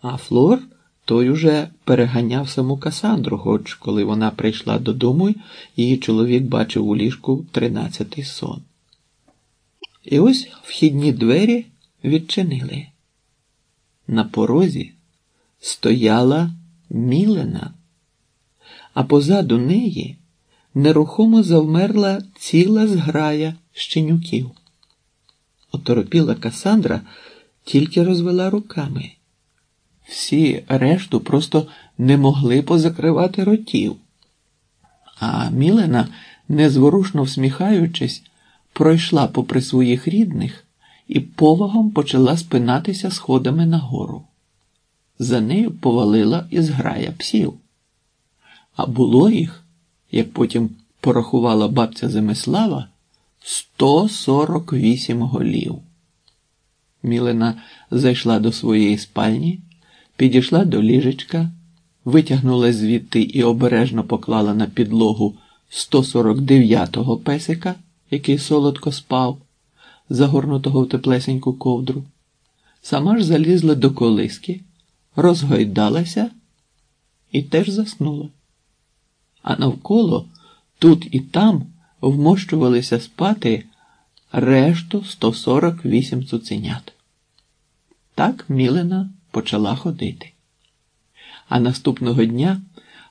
А Флор той уже переганяв саму Касандру, хоч коли вона прийшла додому, її чоловік бачив у ліжку тринадцятий сон. І ось вхідні двері відчинили. На порозі стояла Мілена, а позаду неї нерухомо завмерла ціла зграя щенюків. Оторопіла Касандра тільки розвела руками. Всі решту просто не могли позакривати ротів. А Мілена, незворушно всміхаючись, пройшла попри своїх рідних і повагом почала спинатися сходами нагору. За нею повалила і зграя псів. А було їх, як потім порахувала бабця Земислава, 148 голів. Мілена зайшла до своєї спальні, підійшла до ліжечка, витягнула звідти і обережно поклала на підлогу 149-го песика, який солодко спав, загорнутого в теплесеньку ковдру. Сама ж залізла до колиски, розгойдалася і теж заснула. А навколо тут і там вмощувалися спати решту 148 цуценят. Так Мілена почала ходити. А наступного дня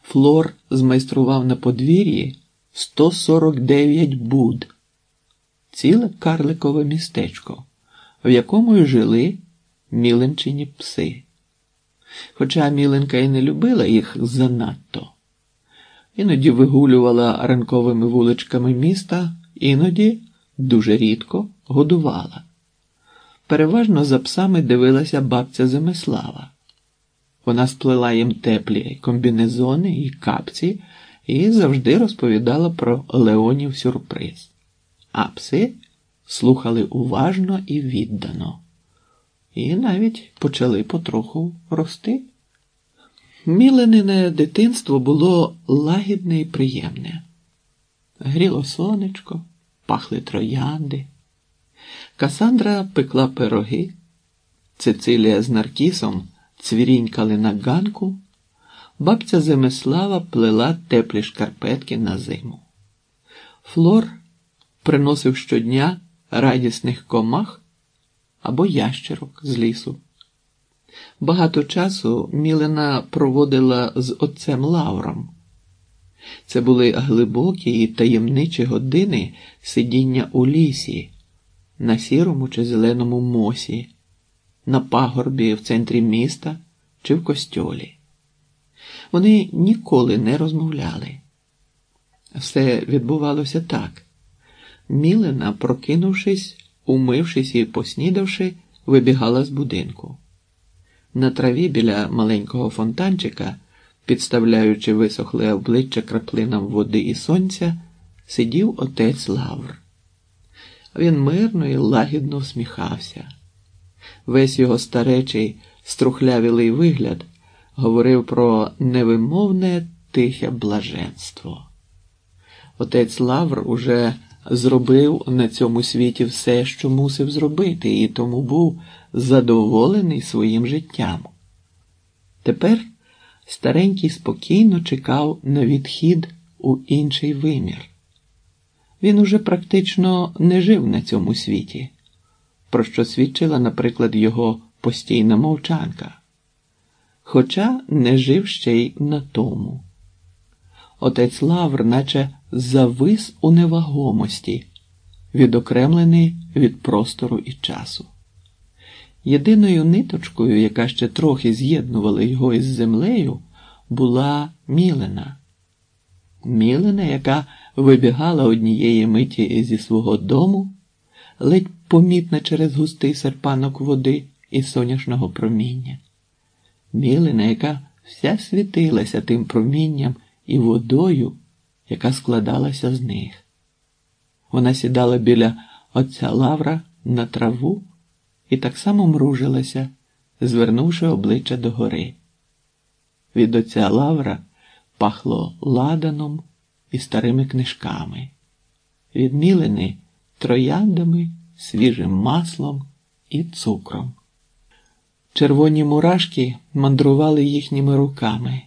Флор змайстрував на подвір'ї 149 буд, ціле карликове містечко, в якому й жили міленчині пси. Хоча Міленка і не любила їх занадто, іноді вигулювала ранковими вуличками міста, іноді дуже рідко годувала. Переважно за псами дивилася бабця Земислава. Вона сплела їм теплі комбінезони і капці і завжди розповідала про Леонів сюрприз. А пси слухали уважно і віддано, і навіть почали потроху рости. Міленине дитинство було лагідне і приємне. Гріло сонечко, пахли троянди. Касандра пекла пироги, Цицилія з Наркісом цвірінькали на ганку, бабця Земислава плела теплі шкарпетки на зиму. Флор приносив щодня радісних комах або ящерок з лісу. Багато часу Мілена проводила з отцем Лавром. Це були глибокі і таємничі години сидіння у лісі, на сірому чи зеленому мосі, на пагорбі в центрі міста чи в костьолі. Вони ніколи не розмовляли. Все відбувалося так. Мілена, прокинувшись, умившись і поснідавши, вибігала з будинку. На траві біля маленького фонтанчика, підставляючи висохле обличчя краплинам води і сонця, сидів отець Лавр. Він мирно і лагідно всміхався. Весь його старечий, струхлявілий вигляд говорив про невимовне тихе блаженство. Отець Лавр уже зробив на цьому світі все, що мусив зробити, і тому був задоволений своїм життям. Тепер старенький спокійно чекав на відхід у інший вимір. Він уже практично не жив на цьому світі, про що свідчила, наприклад, його постійна мовчанка, хоча не жив ще й на тому. Отець Лавр, наче завис у невагомості, відокремлений від простору і часу. Єдиною ниточкою, яка ще трохи з'єднувала його із землею, була Мілена. Мілена, яка вибігала однієї миті зі свого дому, ледь помітна через густий серпанок води і соняшного проміння. Мілена, яка вся світилася тим промінням і водою, яка складалася з них. Вона сідала біля отця Лавра на траву і так само мружилася, звернувши обличчя догори. Від отця Лавра пахло ладаном і старими книжками, відмілені трояндами, свіжим маслом і цукром. Червоні мурашки мандрували їхніми руками.